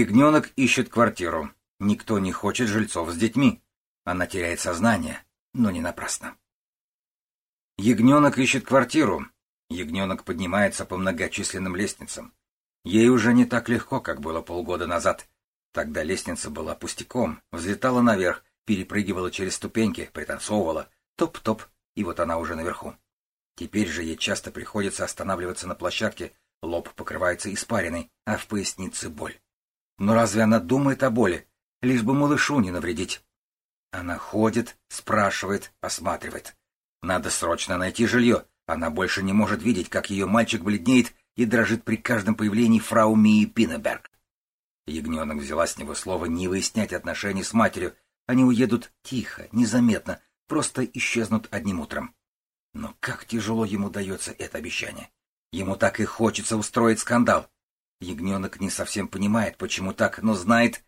Ягненок ищет квартиру. Никто не хочет жильцов с детьми. Она теряет сознание, но не напрасно. Ягненок ищет квартиру. Ягненок поднимается по многочисленным лестницам. Ей уже не так легко, как было полгода назад. Тогда лестница была пустяком, взлетала наверх, перепрыгивала через ступеньки, пританцовывала, топ-топ, и вот она уже наверху. Теперь же ей часто приходится останавливаться на площадке, лоб покрывается испариной, а в пояснице боль. Но разве она думает о боли? Лишь бы малышу не навредить. Она ходит, спрашивает, осматривает. Надо срочно найти жилье. Она больше не может видеть, как ее мальчик бледнеет и дрожит при каждом появлении фрау Мии Пинеберг. Ягненок взяла с него слово не выяснять отношений с матерью. Они уедут тихо, незаметно, просто исчезнут одним утром. Но как тяжело ему дается это обещание. Ему так и хочется устроить скандал. Ягненок не совсем понимает, почему так, но знает,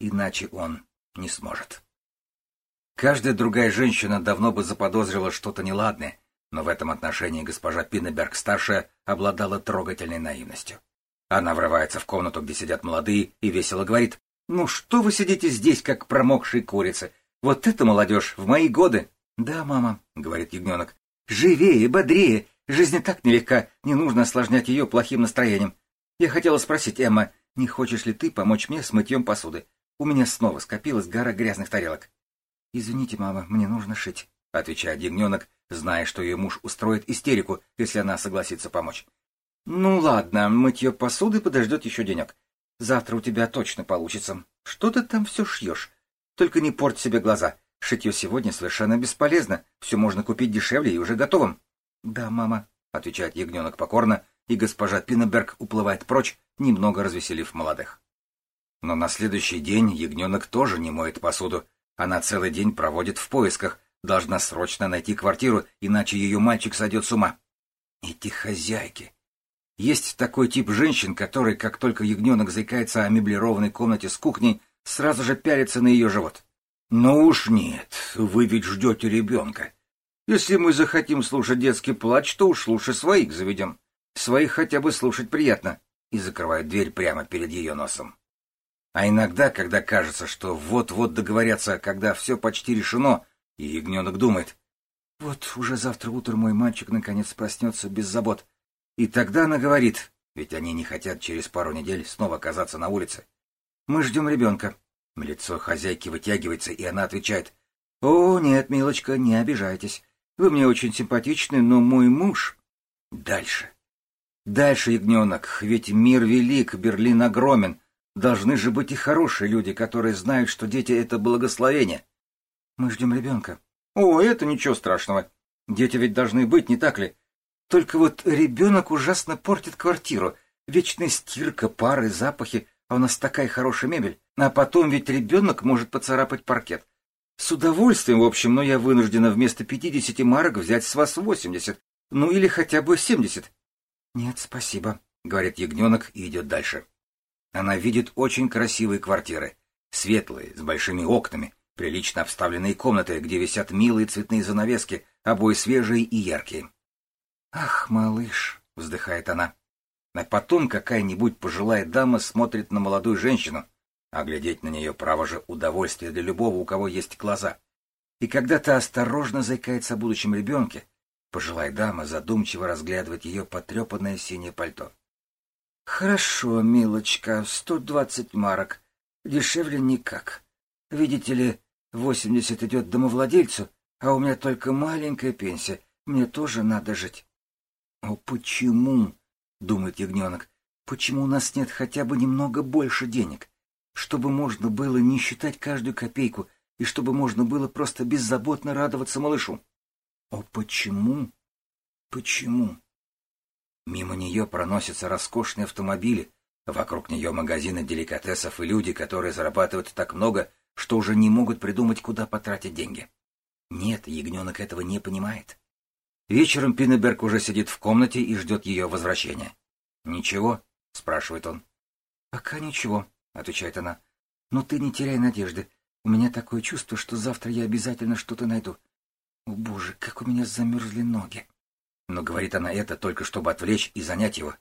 иначе он не сможет. Каждая другая женщина давно бы заподозрила что-то неладное, но в этом отношении госпожа Пиннеберг-старшая обладала трогательной наивностью. Она врывается в комнату, где сидят молодые, и весело говорит, «Ну что вы сидите здесь, как промокшие курицы? Вот это молодежь, в мои годы!» «Да, мама», — говорит ягненок, «живее, бодрее, жизнь и так нелегка, не нужно осложнять ее плохим настроением. Я хотела спросить, Эмма, не хочешь ли ты помочь мне с мытьем посуды? У меня снова скопилась гора грязных тарелок». «Извините, мама, мне нужно шить», — отвечает ягненок, зная, что ее муж устроит истерику, если она согласится помочь. «Ну ладно, мытье посуды подождет еще денек. Завтра у тебя точно получится. Что ты там все шьешь? Только не порть себе глаза. Шитье сегодня совершенно бесполезно. Все можно купить дешевле и уже готовым». «Да, мама», — отвечает ягненок покорно, и госпожа Пиннеберг уплывает прочь, немного развеселив молодых. Но на следующий день ягненок тоже не моет посуду, она целый день проводит в поисках, должна срочно найти квартиру, иначе ее мальчик сойдет с ума. Эти хозяйки. Есть такой тип женщин, который, как только ягненок заикается о меблированной комнате с кухней, сразу же пялится на ее живот. Ну уж нет, вы ведь ждете ребенка. Если мы захотим слушать детский плач, то уж лучше своих заведем. Своих хотя бы слушать приятно. И закрывает дверь прямо перед ее носом. А иногда, когда кажется, что вот-вот договорятся, когда все почти решено, и ягненок думает, вот уже завтра утром мой мальчик наконец проснется без забот. И тогда она говорит, ведь они не хотят через пару недель снова оказаться на улице. Мы ждем ребенка. Лицо хозяйки вытягивается, и она отвечает, «О, нет, милочка, не обижайтесь. Вы мне очень симпатичны, но мой муж...» Дальше. Дальше, ягненок, ведь мир велик, Берлин огромен, Должны же быть и хорошие люди, которые знают, что дети — это благословение. Мы ждем ребенка. О, это ничего страшного. Дети ведь должны быть, не так ли? Только вот ребенок ужасно портит квартиру. Вечная стирка, пары, запахи, а у нас такая хорошая мебель. А потом ведь ребенок может поцарапать паркет. С удовольствием, в общем, но я вынуждена вместо пятидесяти марок взять с вас восемьдесят. Ну или хотя бы семьдесят. Нет, спасибо, — говорит ягненок и идет дальше. Она видит очень красивые квартиры, светлые, с большими окнами, прилично обставленные комнаты, где висят милые цветные занавески, обои свежие и яркие. «Ах, малыш!» — вздыхает она. А потом какая-нибудь пожилая дама смотрит на молодую женщину, а глядеть на нее право же удовольствие для любого, у кого есть глаза. И когда та осторожно заикается о будущем ребенке, пожилая дама задумчиво разглядывает ее потрепанное синее пальто. Хорошо, милочка, сто двадцать марок. Дешевле никак. Видите ли, восемьдесят идет домовладельцу, а у меня только маленькая пенсия. Мне тоже надо жить. О, почему? думает ягненок. Почему у нас нет хотя бы немного больше денег? Чтобы можно было не считать каждую копейку, и чтобы можно было просто беззаботно радоваться малышу. О, почему? Почему? Мимо нее проносятся роскошные автомобили, вокруг нее магазины деликатесов и люди, которые зарабатывают так много, что уже не могут придумать, куда потратить деньги. Нет, ягненок этого не понимает. Вечером Пиннеберг уже сидит в комнате и ждет ее возвращения. «Ничего?» — спрашивает он. «Пока ничего», — отвечает она. «Но ты не теряй надежды. У меня такое чувство, что завтра я обязательно что-то найду. О, боже, как у меня замерзли ноги!» Но говорит она это только чтобы отвлечь и занять его.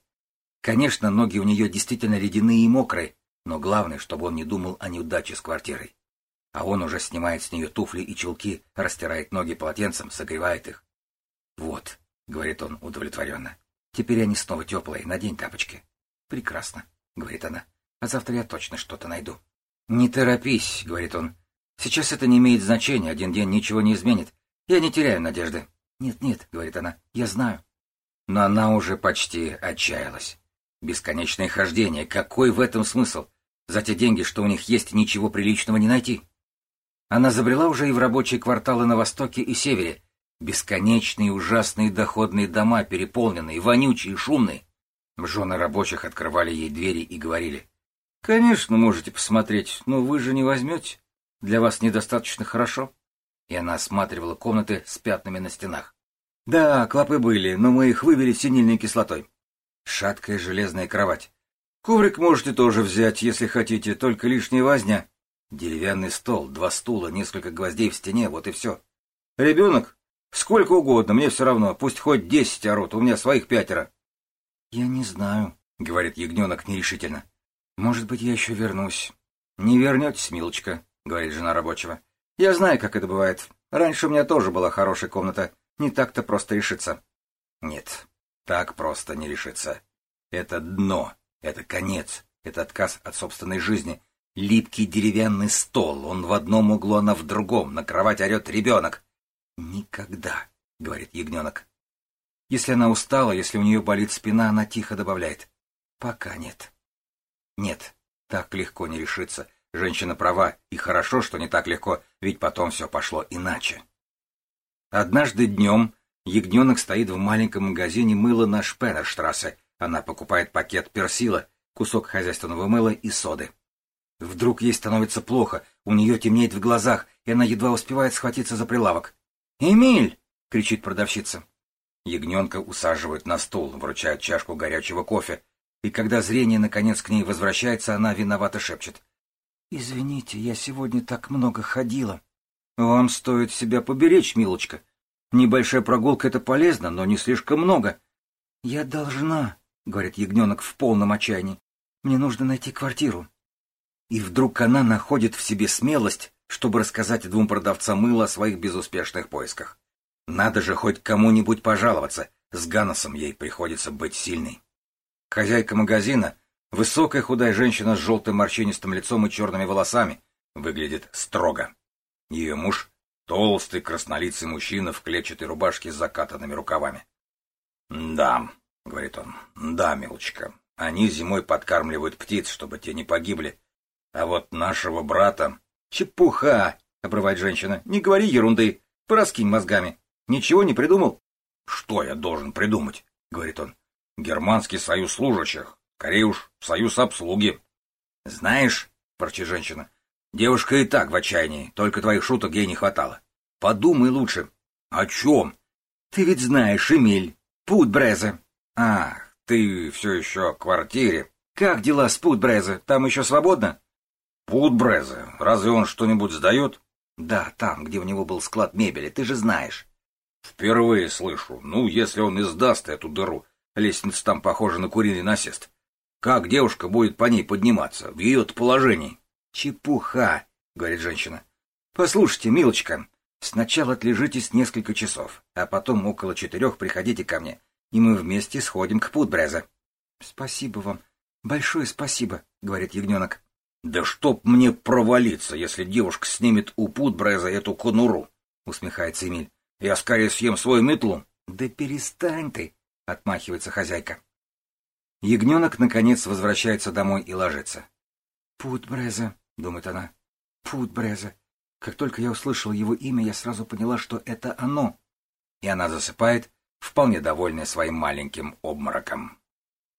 Конечно, ноги у нее действительно ледяные и мокрые, Но главное, чтобы он не думал о неудаче с квартирой. А он уже снимает с нее туфли и чулки, растирает ноги полотенцем, согревает их. «Вот», — говорит он удовлетворенно, — «теперь они снова теплые, надень тапочки». «Прекрасно», — говорит она, — «а завтра я точно что-то найду». «Не торопись», — говорит он. «Сейчас это не имеет значения, один день ничего не изменит. Я не теряю надежды». «Нет-нет», — говорит она, — «я знаю». Но она уже почти отчаялась. Бесконечное хождение, какой в этом смысл? За те деньги, что у них есть, ничего приличного не найти. Она забрела уже и в рабочие кварталы на востоке и севере. Бесконечные ужасные доходные дома, переполненные, вонючие, шумные. Жены рабочих открывали ей двери и говорили. «Конечно, можете посмотреть, но вы же не возьмете. Для вас недостаточно хорошо». И она осматривала комнаты с пятнами на стенах. «Да, клопы были, но мы их вывели синильной кислотой. Шаткая железная кровать. Коврик можете тоже взять, если хотите, только лишняя возня. Деревянный стол, два стула, несколько гвоздей в стене, вот и все. Ребенок? Сколько угодно, мне все равно, пусть хоть десять орут, у меня своих пятеро. Я не знаю, — говорит ягненок нерешительно. Может быть, я еще вернусь. Не вернетесь, милочка, — говорит жена рабочего. Я знаю, как это бывает. Раньше у меня тоже была хорошая комната. Не так-то просто решиться. Нет, так просто не решиться. Это дно, это конец, это отказ от собственной жизни. Липкий деревянный стол, он в одном углу, она в другом, на кровать орет ребенок. «Никогда», — говорит ягненок. Если она устала, если у нее болит спина, она тихо добавляет. «Пока нет». Нет, так легко не решиться. Женщина права, и хорошо, что не так легко, ведь потом все пошло иначе. Однажды днем Ягненок стоит в маленьком магазине мыла на Шпенерштрассе. Она покупает пакет персила, кусок хозяйственного мыла и соды. Вдруг ей становится плохо, у нее темнеет в глазах, и она едва успевает схватиться за прилавок. «Эмиль!» — кричит продавщица. Ягненка усаживают на стул, вручают чашку горячего кофе, и когда зрение наконец к ней возвращается, она виновато шепчет. «Извините, я сегодня так много ходила». «Вам стоит себя поберечь, милочка. Небольшая прогулка — это полезно, но не слишком много. — Я должна, — говорит ягненок в полном отчаянии. — Мне нужно найти квартиру. И вдруг она находит в себе смелость, чтобы рассказать двум продавцам мыла о своих безуспешных поисках. Надо же хоть кому-нибудь пожаловаться, с Ганносом ей приходится быть сильной. Хозяйка магазина, высокая худая женщина с желтым морщинистым лицом и черными волосами, выглядит строго. Ее муж Толстый краснолицый мужчина в клетчатой рубашке с закатанными рукавами. «Да», — говорит он, — «да, милочка, они зимой подкармливают птиц, чтобы те не погибли. А вот нашего брата...» «Чепуха!» — обрывает женщина. «Не говори ерунды, пораскинь мозгами. Ничего не придумал?» «Что я должен придумать?» — говорит он. «Германский союз служащих. Скорее уж, союз обслуги». «Знаешь, — порчит женщина, Девушка и так в отчаянии, только твоих шуток ей не хватало. Подумай лучше. О чем? Ты ведь знаешь, Эмиль. Пут Брезе. Ах, ты все еще в квартире. Как дела с Пут Брезе? Там еще свободно? Пут Брезе. Разве он что-нибудь сдает? Да, там, где у него был склад мебели, ты же знаешь. Впервые слышу. Ну, если он издаст эту дыру. Лестница там похожа на куриный насест. Как девушка будет по ней подниматься в ее положении? «Чепуха!» — говорит женщина. «Послушайте, милочка, сначала отлежитесь несколько часов, а потом около четырех приходите ко мне, и мы вместе сходим к Путбрезе». «Спасибо вам. Большое спасибо», — говорит ягненок. «Да чтоб мне провалиться, если девушка снимет у Путбреза эту конуру!» — усмехается Эмиль. «Я скорее съем свой метлу». «Да перестань ты!» — отмахивается хозяйка. Ягненок, наконец, возвращается домой и ложится. «Путбреза», — думает она. Пут Бреза. Как только я услышал его имя, я сразу поняла, что это оно. И она засыпает, вполне довольная своим маленьким обмороком.